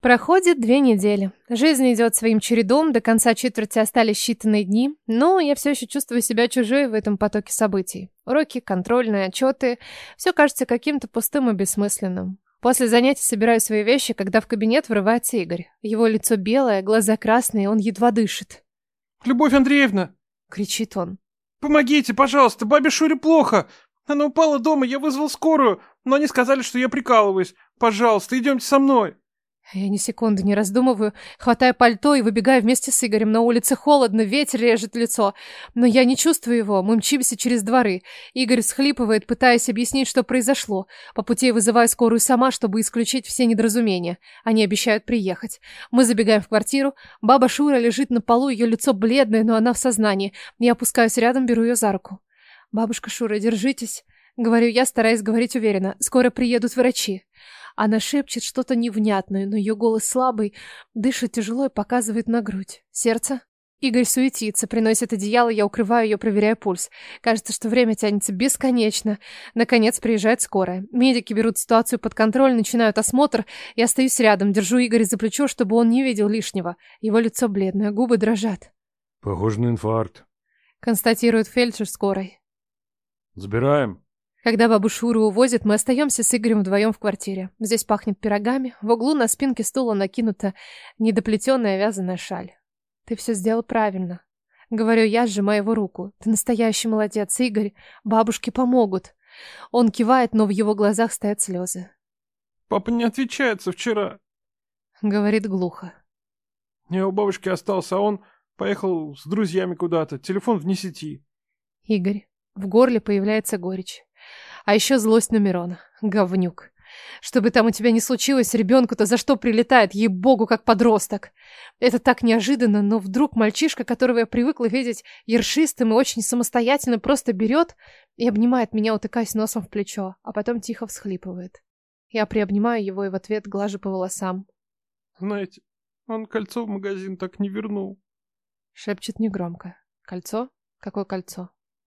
Проходит две недели. Жизнь идет своим чередом, до конца четверти остались считанные дни, но я все еще чувствую себя чужой в этом потоке событий. Уроки, контрольные, отчеты – все кажется каким-то пустым и бессмысленным. После занятий собираю свои вещи, когда в кабинет врывается Игорь. Его лицо белое, глаза красные, он едва дышит. «Любовь Андреевна!» — кричит он. «Помогите, пожалуйста, бабе Шуре плохо! Она упала дома, я вызвал скорую, но они сказали, что я прикалываюсь. Пожалуйста, идемте со мной!» Я ни секунды не раздумываю, хватаю пальто и выбегаю вместе с Игорем. На улице холодно, ветер режет лицо. Но я не чувствую его, мы мчимся через дворы. Игорь всхлипывает, пытаясь объяснить, что произошло. По пути вызываю скорую сама, чтобы исключить все недоразумения. Они обещают приехать. Мы забегаем в квартиру. Баба Шура лежит на полу, ее лицо бледное, но она в сознании. Я опускаюсь рядом, беру ее за руку. «Бабушка Шура, держитесь», — говорю я, стараясь говорить уверенно. «Скоро приедут врачи». Она шепчет что-то невнятное, но ее голос слабый, дышит тяжело и показывает на грудь. Сердце? Игорь суетится, приносит одеяло, я укрываю ее, проверяя пульс. Кажется, что время тянется бесконечно. Наконец приезжает скорая. Медики берут ситуацию под контроль, начинают осмотр. Я остаюсь рядом, держу Игоря за плечо, чтобы он не видел лишнего. Его лицо бледное, губы дрожат. Похоже на инфаркт. Констатирует фельдшер скорой. Забираем. Когда бабу Шуру увозят, мы остаемся с Игорем вдвоем в квартире. Здесь пахнет пирогами. В углу на спинке стула накинута недоплетенная вязаная шаль. Ты все сделал правильно. Говорю я, сжимая его руку. Ты настоящий молодец, Игорь. Бабушке помогут. Он кивает, но в его глазах стоят слезы. Папа не отвечается вчера. Говорит глухо. Я у бабушки остался, а он поехал с друзьями куда-то. Телефон вне сети. Игорь. В горле появляется горечь. А еще злость на Мирона. Говнюк. Что бы там у тебя ни случилось, ребенку-то за что прилетает, ей-богу, как подросток. Это так неожиданно, но вдруг мальчишка, которого я привыкла видеть ершистым и очень самостоятельно, просто берет и обнимает меня, утыкаясь носом в плечо, а потом тихо всхлипывает. Я приобнимаю его и в ответ глажу по волосам. Знаете, он кольцо в магазин так не вернул. Шепчет негромко. Кольцо? Какое кольцо?